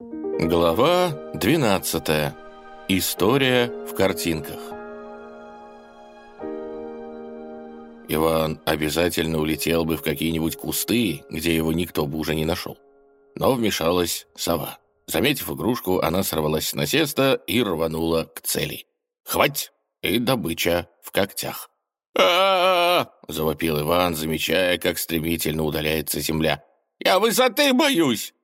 Глава 12. История в картинках. Иван обязательно улетел бы в какие-нибудь кусты, где его никто бы уже не нашел. Но вмешалась сова. Заметив игрушку, она сорвалась с насеста и рванула к цели. «Хвать!» И добыча в когтях. а завопил Иван, замечая, как стремительно удаляется земля. «Я высоты боюсь!»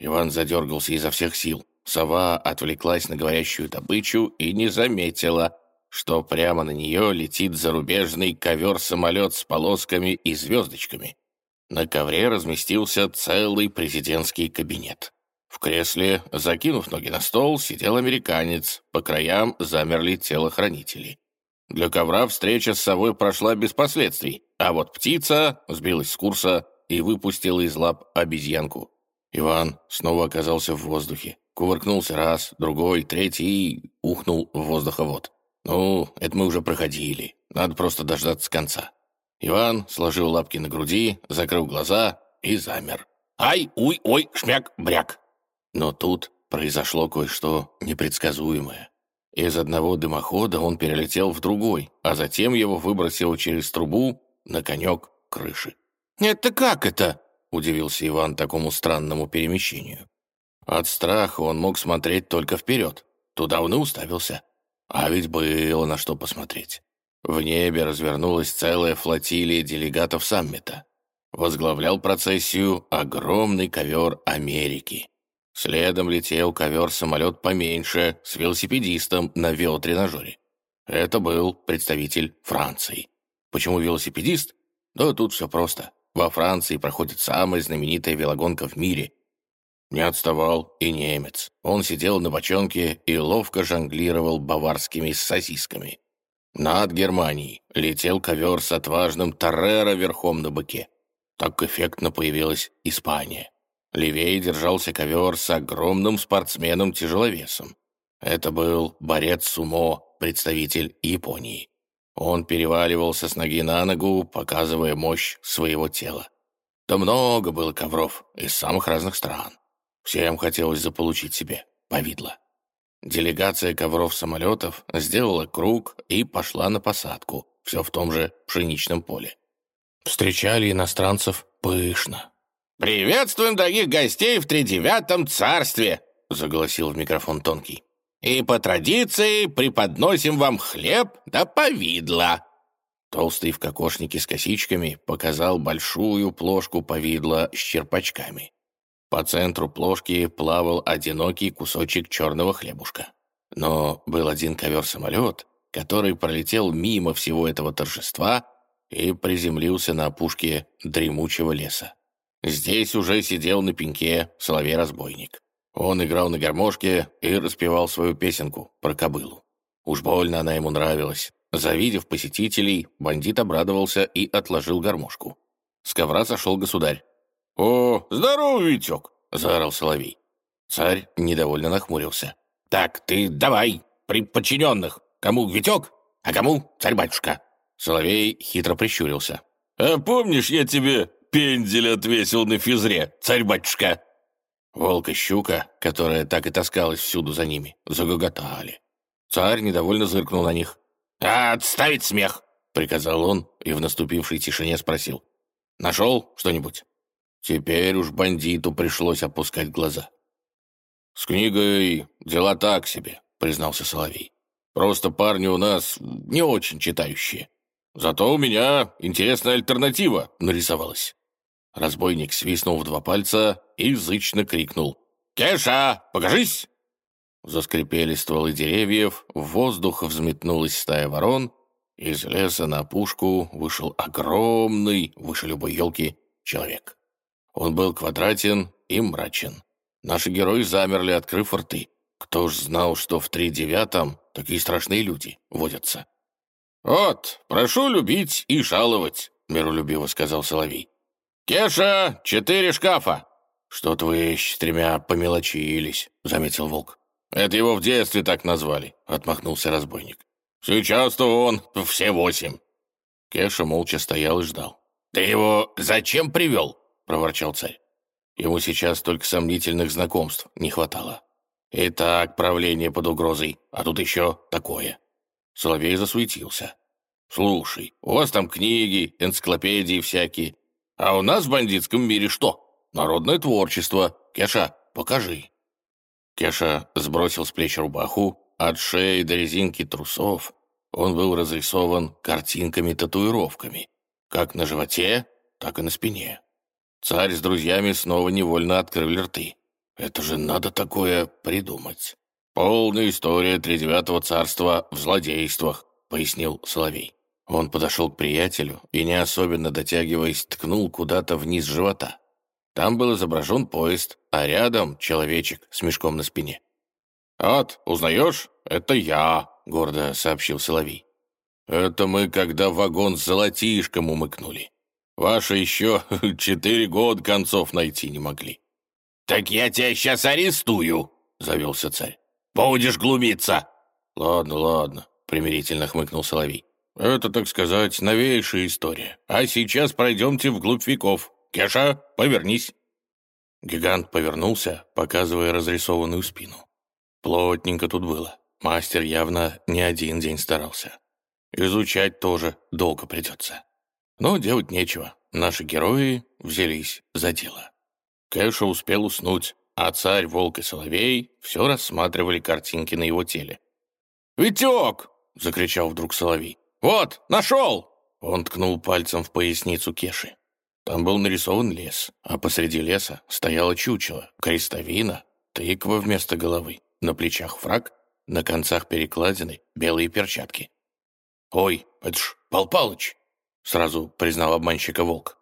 Иван задергался изо всех сил. Сова отвлеклась на говорящую добычу и не заметила, что прямо на нее летит зарубежный ковер-самолет с полосками и звездочками. На ковре разместился целый президентский кабинет. В кресле, закинув ноги на стол, сидел американец, по краям замерли телохранители. Для ковра встреча с совой прошла без последствий, а вот птица сбилась с курса и выпустила из лап обезьянку. Иван снова оказался в воздухе. Кувыркнулся раз, другой, третий и ухнул в воздуховод. Ну, это мы уже проходили. Надо просто дождаться конца. Иван сложил лапки на груди, закрыл глаза и замер. «Ай, уй, ой, шмяк, бряк!» Но тут произошло кое-что непредсказуемое. Из одного дымохода он перелетел в другой, а затем его выбросило через трубу на конек крыши. «Это как это?» — удивился Иван такому странному перемещению. От страха он мог смотреть только вперед. Туда он и уставился. А ведь было на что посмотреть. В небе развернулась целая флотилия делегатов саммита. Возглавлял процессию огромный ковер Америки. Следом летел ковер-самолет поменьше с велосипедистом на велотренажере. Это был представитель Франции. Почему велосипедист? Да тут все просто. Во Франции проходит самая знаменитая велогонка в мире. Не отставал и немец. Он сидел на бочонке и ловко жонглировал баварскими сосисками. Над Германией летел ковер с отважным Торреро верхом на быке. Так эффектно появилась Испания. Левее держался ковер с огромным спортсменом-тяжеловесом. Это был борец сумо, представитель Японии. Он переваливался с ноги на ногу, показывая мощь своего тела. Да много было ковров из самых разных стран. Всем хотелось заполучить себе повидло. Делегация ковров-самолетов сделала круг и пошла на посадку, все в том же пшеничном поле. Встречали иностранцев пышно. «Приветствуем дорогих гостей в тридевятом царстве!» — заголосил в микрофон Тонкий. И по традиции преподносим вам хлеб да повидло». Толстый в кокошнике с косичками показал большую плошку повидла с черпачками. По центру плошки плавал одинокий кусочек черного хлебушка. Но был один ковер-самолет, который пролетел мимо всего этого торжества и приземлился на опушке дремучего леса. Здесь уже сидел на пеньке соловей-разбойник. Он играл на гармошке и распевал свою песенку про кобылу. Уж больно она ему нравилась. Завидев посетителей, бандит обрадовался и отложил гармошку. С ковра сошел государь. «О, здорово, Витек!» — заорал Соловей. Царь недовольно нахмурился. «Так, ты давай, при подчиненных. Кому Витек, а кому царь-батюшка?» Соловей хитро прищурился. «А помнишь, я тебе пендель отвесил на физре, царь-батюшка?» Волк и щука, которая так и таскалась всюду за ними, загоготали. Царь недовольно зыркнул на них. «Отставить смех!» — приказал он и в наступившей тишине спросил. «Нашел что-нибудь?» Теперь уж бандиту пришлось опускать глаза. «С книгой дела так себе», — признался Соловей. «Просто парни у нас не очень читающие. Зато у меня интересная альтернатива нарисовалась». Разбойник свистнул в два пальца и зычно крикнул. «Кеша, покажись!» Заскрипели стволы деревьев, в воздух взметнулась стая ворон, из леса на опушку вышел огромный, выше любой елки, человек. Он был квадратен и мрачен. Наши герои замерли, открыв рты. Кто ж знал, что в три девятом такие страшные люди водятся. «Вот, прошу любить и жаловать», — миролюбиво сказал Соловей. «Кеша, четыре шкафа!» «Что-то вы с тремя помелочились», — заметил Волк. «Это его в детстве так назвали», — отмахнулся разбойник. «Сейчас-то он все восемь». Кеша молча стоял и ждал. «Ты его зачем привел?» — проворчал царь. Ему сейчас только сомнительных знакомств не хватало. Итак, правление под угрозой, а тут еще такое. Соловей засуетился. «Слушай, у вас там книги, энциклопедии всякие. А у нас в бандитском мире что? Народное творчество. Кеша, покажи». Кеша сбросил с плеч рубаху, от шеи до резинки трусов. Он был разрисован картинками-татуировками, как на животе, так и на спине. Царь с друзьями снова невольно открыли рты. Это же надо такое придумать. Полная история тридевятого царства в злодействах, пояснил Соловей. Он подошел к приятелю и, не особенно дотягиваясь, ткнул куда-то вниз живота. Там был изображен поезд, а рядом человечек с мешком на спине. «Вот, узнаешь? Это я», — гордо сообщил Соловей. «Это мы, когда вагон с золотишком умыкнули. Ваши еще четыре года концов найти не могли». «Так я тебя сейчас арестую», — завелся царь. «Будешь глумиться». «Ладно, ладно», — примирительно хмыкнул Соловей. «Это, так сказать, новейшая история. А сейчас пройдемте вглубь веков. Кеша, повернись». Гигант повернулся, показывая разрисованную спину. Плотненько тут было. Мастер явно не один день старался. Изучать тоже долго придется. Но делать нечего. Наши герои взялись за дело. Кэша успел уснуть, а царь, волк и соловей все рассматривали картинки на его теле. «Витек!» — закричал вдруг соловей. «Вот, нашел!» Он ткнул пальцем в поясницу Кеши. Там был нарисован лес, а посреди леса стояло чучело, крестовина, тыква вместо головы, на плечах фраг, на концах перекладины белые перчатки. «Ой, это ж Пал Палыч!» сразу признал обманщика волк.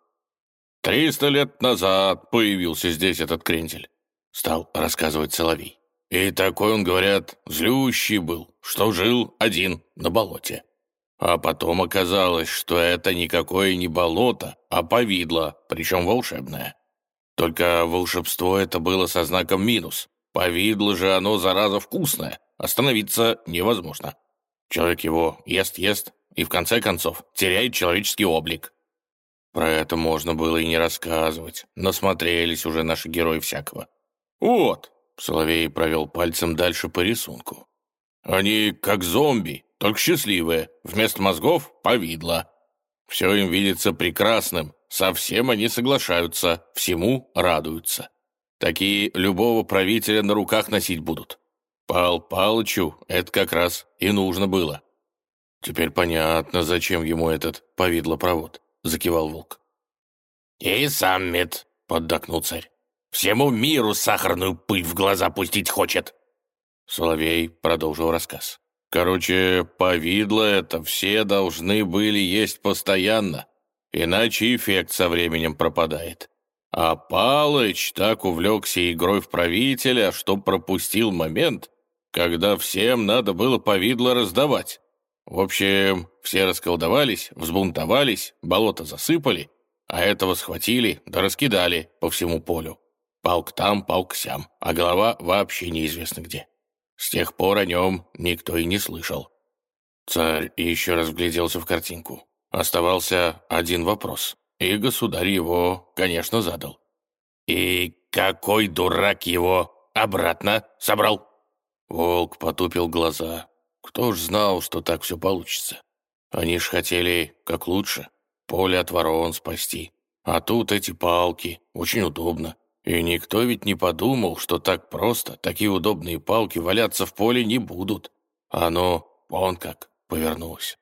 «Триста лет назад появился здесь этот крендель», — стал рассказывать Соловей. «И такой он, говорят, злющий был, что жил один на болоте. А потом оказалось, что это никакое не болото, а повидло, причем волшебное. Только волшебство это было со знаком минус. Повидло же оно, зараза, вкусное, остановиться невозможно. Человек его ест-ест, и в конце концов теряет человеческий облик. Про это можно было и не рассказывать, насмотрелись уже наши герои всякого. «Вот!» — Соловей провел пальцем дальше по рисунку. «Они как зомби, только счастливые, вместо мозгов — повидло. Все им видится прекрасным, совсем они соглашаются, всему радуются. Такие любого правителя на руках носить будут. Пал Палычу это как раз и нужно было. «Теперь понятно, зачем ему этот повидлопровод», — закивал волк. «И сам мед», — поддакнул царь. «Всему миру сахарную пыль в глаза пустить хочет». Соловей продолжил рассказ. «Короче, повидло это все должны были есть постоянно, иначе эффект со временем пропадает. А Палыч так увлекся игрой в правителя, что пропустил момент, когда всем надо было повидло раздавать. В общем, все расколдовались, взбунтовались, болото засыпали, а этого схватили да раскидали по всему полю. Палк там, палк сям, а голова вообще неизвестно где. С тех пор о нем никто и не слышал. Царь еще раз вгляделся в картинку. Оставался один вопрос, и государь его, конечно, задал. «И какой дурак его обратно собрал?» Волк потупил глаза, кто ж знал, что так все получится? Они ж хотели как лучше, поле от ворон спасти. А тут эти палки, очень удобно. И никто ведь не подумал, что так просто такие удобные палки валяться в поле не будут. Оно вон как повернулось.